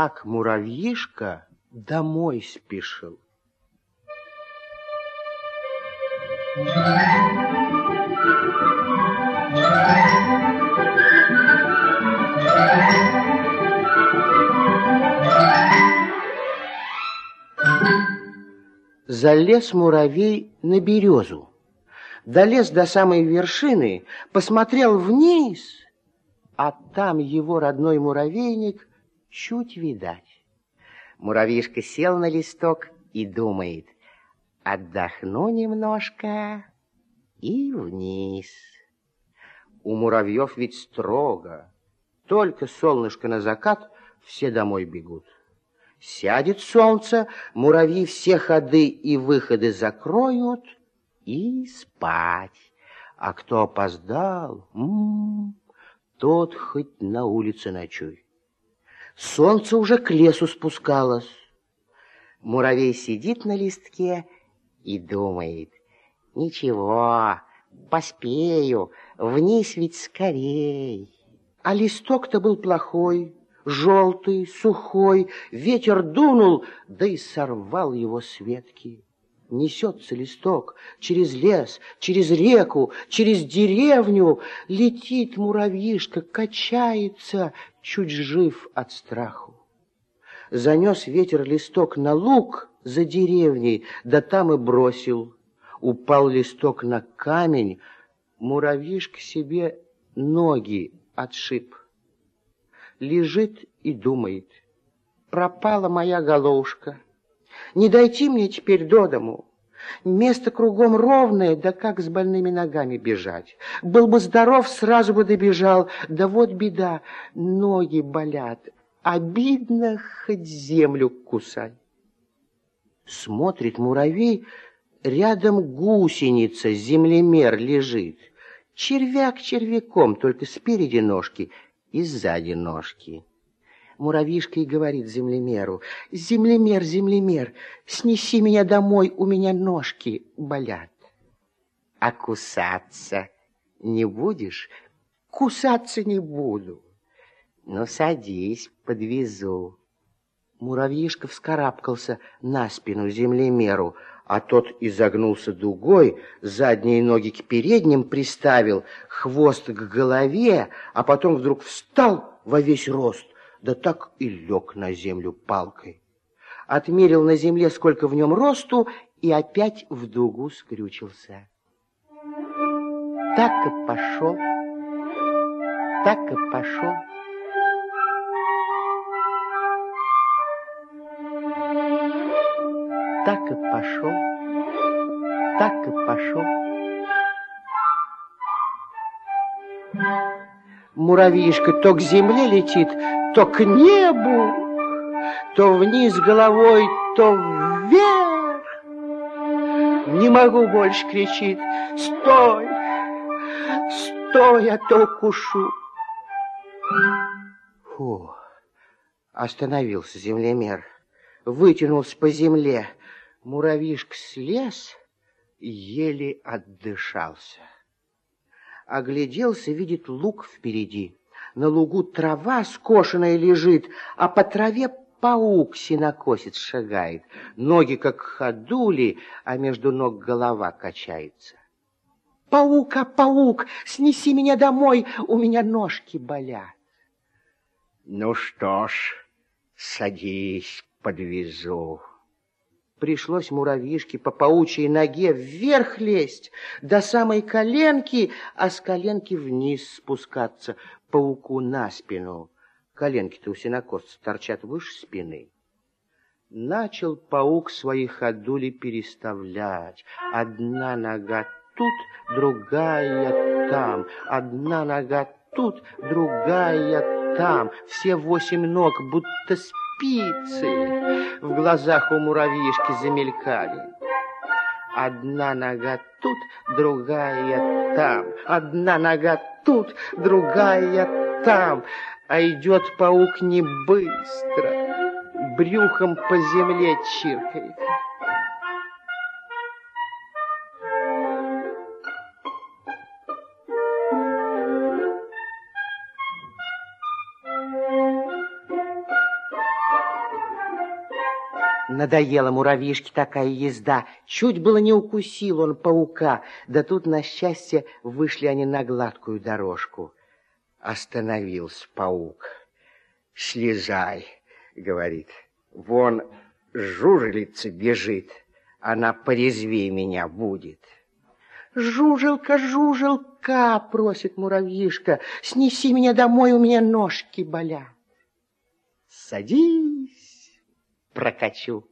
как муравьишка домой спешил. Залез муравей на березу. Долез до самой вершины, посмотрел вниз, а там его родной муравейник чуть видать. Муравьишка сел на листок и думает, отдохну немножко и вниз. У муравьев ведь строго. Только солнышко на закат, все домой бегут. Сядет солнце, муравьи все ходы и выходы закроют и спать. А кто опоздал, м -м, тот хоть на улице ночуй. Солнце уже к лесу спускалось. Муравей сидит на листке и думает, ничего, поспею, вниз ведь скорей. А листок-то был плохой, желтый, сухой, ветер дунул, да и сорвал его с ветки. Несется листок через лес, через реку, через деревню, летит муравьишка, качается, чуть жив от страху. Занес ветер листок на луг за деревней, да там и бросил. Упал листок на камень, муравьишка себе ноги отшиб лежит и думает. Пропала моя головушка. Не дойти мне теперь до дому. Место кругом ровное, да как с больными ногами бежать? Был бы здоров, сразу бы добежал. Да вот беда, ноги болят. Обидно хоть землю кусай. Смотрит муравей, рядом гусеница, землемер лежит. Червяк червяком, только спереди ножки — и сзади ножки. Муравьишка и говорит землемеру, «Землемер, землемер, снеси меня домой, у меня ножки болят». «А кусаться не будешь?» «Кусаться не буду». «Ну, садись, подвезу». Муравьишка вскарабкался на спину землемеру, а тот изогнулся дугой, задние ноги к передним приставил, хвост к голове, а потом вдруг встал во весь рост, да так и лег на землю палкой. Отмерил на земле, сколько в нем росту, и опять в дугу скрючился. Так и пошел, так и пошел. так и пошел, так и пошел. Муравьишка то к земле летит, то к небу, то вниз головой, то вверх. Не могу больше, кричит, стой, стой, а то кушу. Фу, остановился землемер, вытянулся по земле, Муравьишка слез еле отдышался. Огляделся, видит луг впереди. На лугу трава скошенная лежит, а по траве паук синокосец шагает. Ноги как ходули, а между ног голова качается. «Паук, а паук, снеси меня домой, у меня ножки болят». «Ну что ж, садись, подвезу». Пришлось муравьишке по паучьей ноге вверх лезть, до самой коленки, а с коленки вниз спускаться, пауку на спину. Коленки-то у сенокосца торчат выше спины. Начал паук свои ходули переставлять. Одна нога тут, другая там. Одна нога тут, другая там. Все восемь ног будто спицы в глазах у муравьишки замелькали. Одна нога тут, другая там. Одна нога тут, другая там. А идет паук не быстро, брюхом по земле чиркает. Надоела муравьишке такая езда. Чуть было не укусил он паука, да тут, на счастье, вышли они на гладкую дорожку. Остановился паук. «Слезай», — говорит, — «вон жужелица бежит, она порезвей меня будет». «Жужелка, жужелка!» — просит муравьишка. «Снеси меня домой, у меня ножки болят». «Садись, прокачу».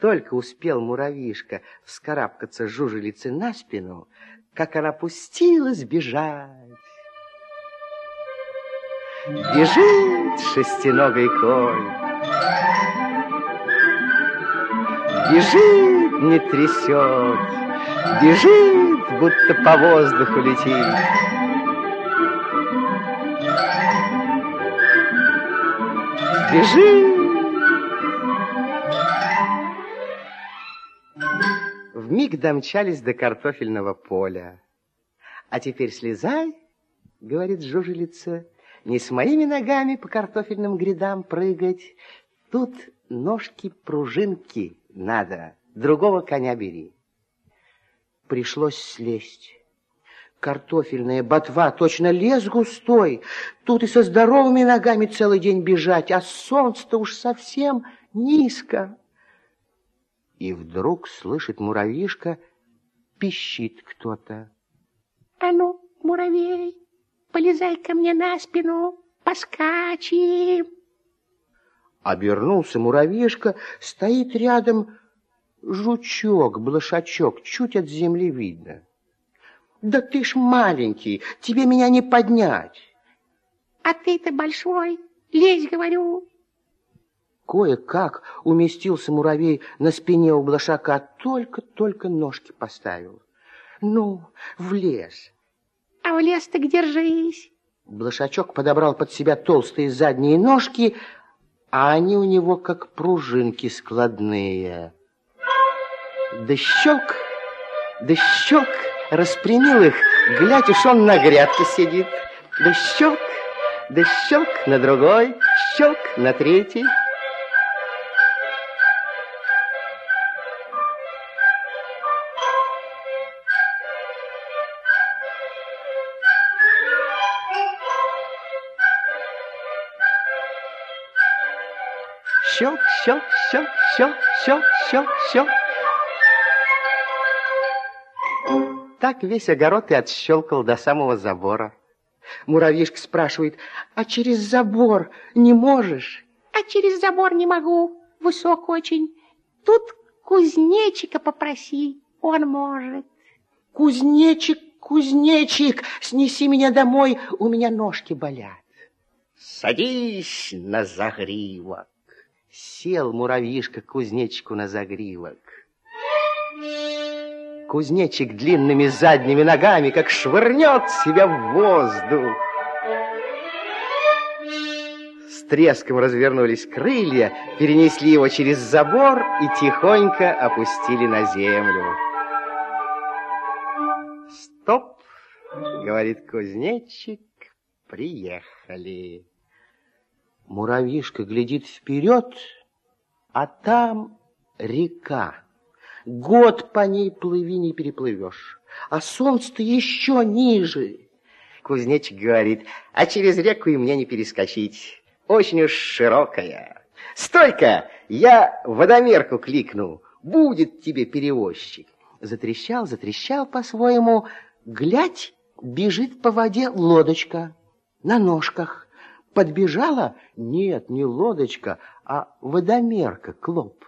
Только успел муравьишка вскарабкаться жужелице на спину, как она пустилась бежать. Бежит шестиногой конь, Бежит, не трясет, Бежит, будто по воздуху летит. Бежит. В миг домчались до картофельного поля. А теперь слезай, говорит жужелица, не с моими ногами по картофельным грядам прыгать. Тут ножки-пружинки надо, другого коня бери пришлось слезть. Картофельная ботва, точно лес густой. Тут и со здоровыми ногами целый день бежать, а солнце-то уж совсем низко. И вдруг слышит муравьишка, пищит кто-то. А ну, муравей, полезай ко мне на спину, поскачем. Обернулся муравьишка, стоит рядом Жучок, блошачок, чуть от земли видно. Да ты ж маленький, тебе меня не поднять. А ты-то большой, лезь, говорю. Кое-как уместился муравей на спине у блошака, только-только ножки поставил. Ну, в лес. А в лес-то держись. Блошачок подобрал под себя толстые задние ножки, а они у него как пружинки складные. Да щелк, да щелк, распрямил их, глядь, уж он на грядке сидит. Да щелк, да щелк на другой, щелк на третий. Щелк, щелк, щелк, щелк, щелк, щелк. Так весь огород и отщелкал до самого забора. Муравьишка спрашивает, а через забор не можешь? А через забор не могу, высок очень. Тут кузнечика попроси, он может. Кузнечик, кузнечик, снеси меня домой, у меня ножки болят. Садись на загривок. Сел муравьишка кузнечику на загривок. Кузнечик длинными задними ногами, как швырнет себя в воздух. С треском развернулись крылья, перенесли его через забор и тихонько опустили на землю. «Стоп!» — говорит кузнечик. «Приехали!» Муравьишка глядит вперед, а там река. Год по ней плыви не переплывешь, а солнце-то еще ниже. Кузнечик говорит, а через реку и мне не перескочить, очень уж широкая. Стойка, я водомерку кликну, будет тебе перевозчик. Затрещал, затрещал по-своему, глядь, бежит по воде лодочка на ножках. Подбежала? Нет, не лодочка, а водомерка, клоп.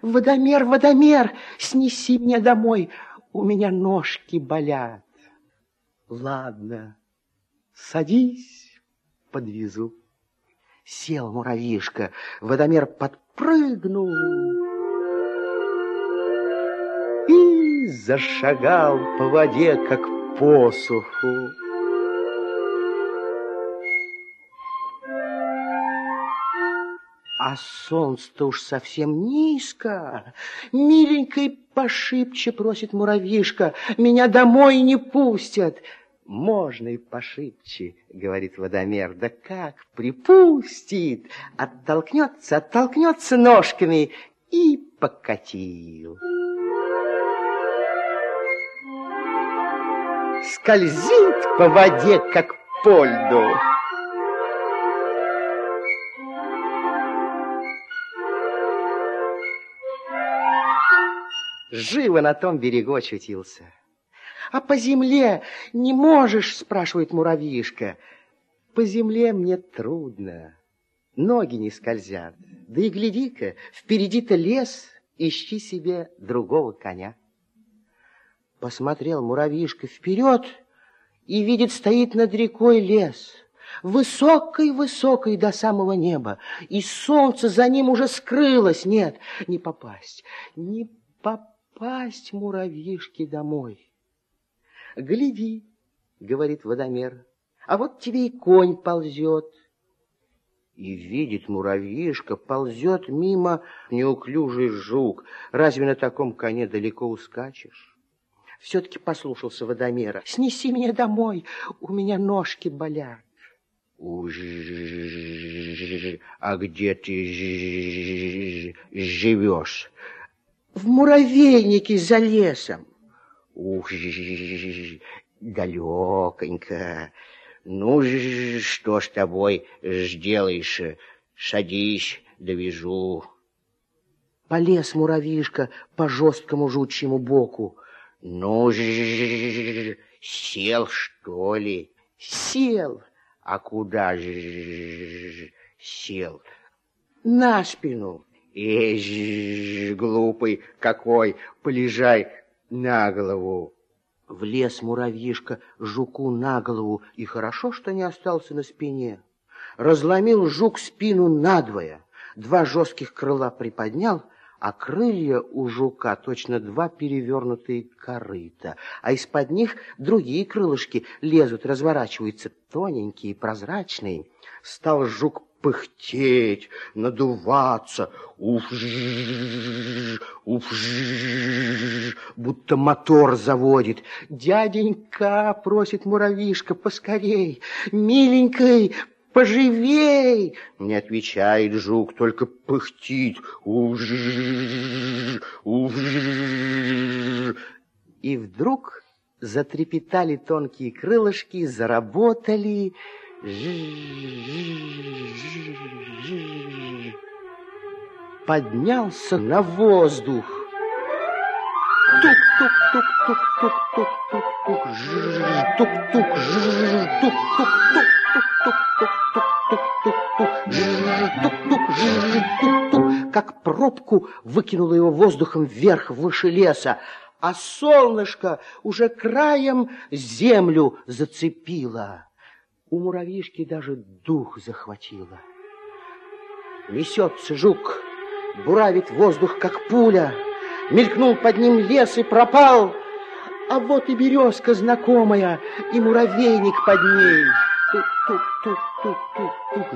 Водомер, Водомер, снеси меня домой, у меня ножки болят. Ладно, садись, подвезу. Сел муравьишка, Водомер подпрыгнул и зашагал по воде, как посуху. А солнце-то уж совсем низко. Миленькой пошибче просит муравьишка. Меня домой не пустят. Можно и пошибче, говорит водомер. Да как припустит, оттолкнется, оттолкнется ножками и покатил. Скользит по воде, как по льду. Живо на том берегу очутился. А по земле не можешь, спрашивает муравьишка. По земле мне трудно, ноги не скользят. Да и гляди-ка, впереди-то лес, ищи себе другого коня. Посмотрел муравьишка вперед и видит, стоит над рекой лес. Высокой-высокой до самого неба, и солнце за ним уже скрылось. Нет, не попасть, не попасть муравьишке домой. Гляди, говорит водомер, а вот тебе и конь ползет. И видит муравьишка, ползет мимо неуклюжий жук. Разве на таком коне далеко ускачешь? Все-таки послушался водомера. Снеси меня домой, у меня ножки болят. А где ты живешь? В муравейнике за лесом. Ух, далеконько. Ну, что с тобой сделаешь? Садись, довезу. Полез муравьишка по жесткому жучьему боку. Ну, сел, что ли? Сел. А куда же сел? На спину. Эй, глупый какой, полежай на голову. Влез муравьишка жуку на голову, и хорошо, что не остался на спине. Разломил жук спину надвое, два жестких крыла приподнял, а крылья у жука точно два перевернутые корыта, а из-под них другие крылышки лезут, разворачиваются, тоненькие, прозрачные. Стал жук пыхтеть, надуваться, уф уф будто мотор заводит. «Дяденька!» — просит муравьишка, «поскорей! Миленькой, поживей!» Не отвечает жук, только пыхтит. уф уф И вдруг затрепетали тонкие крылышки, заработали поднялся на воздух. Тук-тук-тук-тук-тук-тук-тук, тук-тук, тук-тук-тук-тук-тук-тук, как пробку выкинуло его воздухом вверх, выше леса, а солнышко уже краем землю зацепило. У муравьишки даже дух захватило. Несется жук, буравит воздух, как пуля. Мелькнул под ним лес и пропал. А вот и березка знакомая, и муравейник под ней. Тук-тук-тук-тук-тук-тук,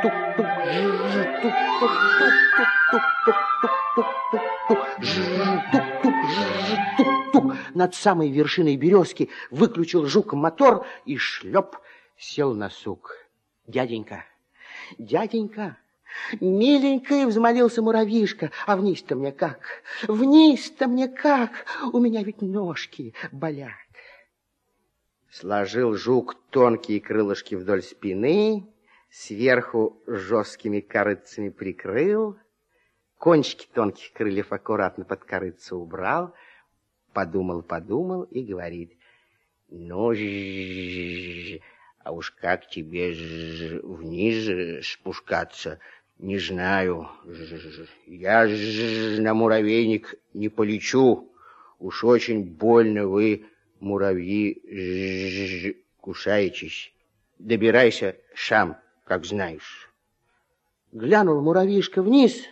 тук-тук, тук-тук-тук-тук-тук-тук, над самой вершиной березки выключил жук мотор и шлеп сел на сук. Дяденька, дяденька, миленькая, взмолился муравьишка, а вниз-то мне как? Вниз-то мне как? У меня ведь ножки болят. Сложил жук тонкие крылышки вдоль спины, сверху жесткими корыцами прикрыл, кончики тонких крыльев аккуратно под корыцу убрал, подумал-подумал и говорит, ну, а уж как тебе вниз спускаться, не знаю. Я на муравейник не полечу. Уж очень больно вы, муравьи, кусаетесь. Добирайся сам, как знаешь. Глянул муравьишка вниз,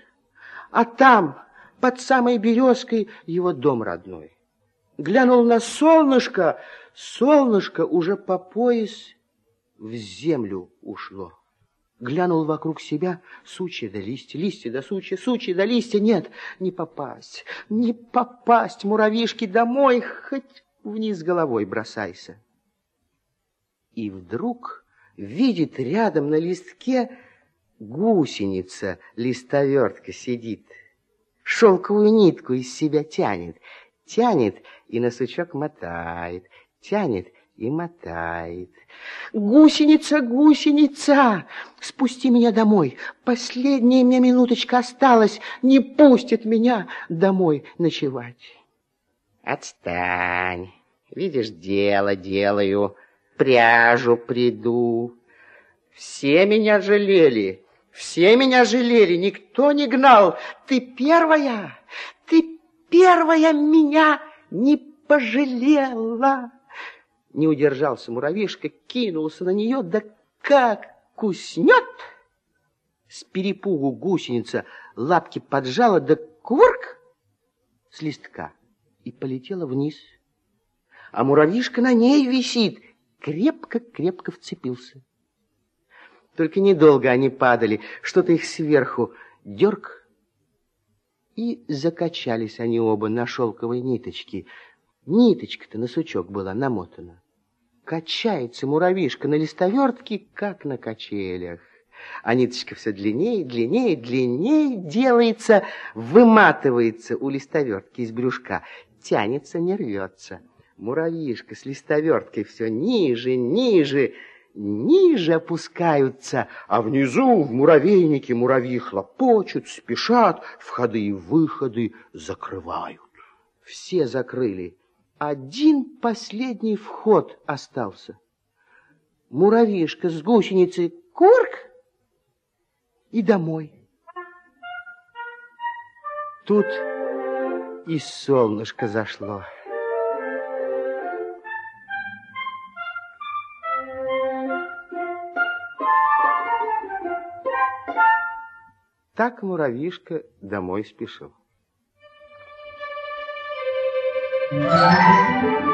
а там, под самой березкой, его дом родной. Глянул на солнышко, солнышко уже по пояс в землю ушло. Глянул вокруг себя, сучья да листья, листья да сучья, сучья да листья. Нет, не попасть, не попасть, муравьишки, домой, хоть вниз головой бросайся. И вдруг видит рядом на листке гусеница, листовертка сидит. Шелковую нитку из себя тянет, тянет и на сучок мотает, тянет и мотает. Гусеница, гусеница, спусти меня домой. Последняя мне минуточка осталась, не пустит меня домой ночевать. Отстань, видишь, дело делаю, пряжу приду. Все меня жалели, все меня жалели, никто не гнал. Ты первая, ты первая меня не пожалела. Не удержался муравьишка, кинулся на нее, да как куснет! С перепугу гусеница лапки поджала, да курк с листка и полетела вниз. А муравьишка на ней висит, крепко-крепко вцепился. Только недолго они падали, что-то их сверху дерг, и закачались они оба на шелковой ниточке. Ниточка-то на сучок была намотана. Качается муравьишка на листовертке, как на качелях. А ниточка все длиннее, длиннее, длиннее делается, выматывается у листовертки из брюшка, тянется, не рвется. Муравьишка с листоверткой все ниже, ниже, ниже опускаются, а внизу в муравейнике муравьи хлопочут, спешат, входы и выходы закрывают. Все закрыли один последний вход остался. Муравьишка с гусеницей курк и домой. Тут и солнышко зашло. Так муравьишка домой спешил. Thank you.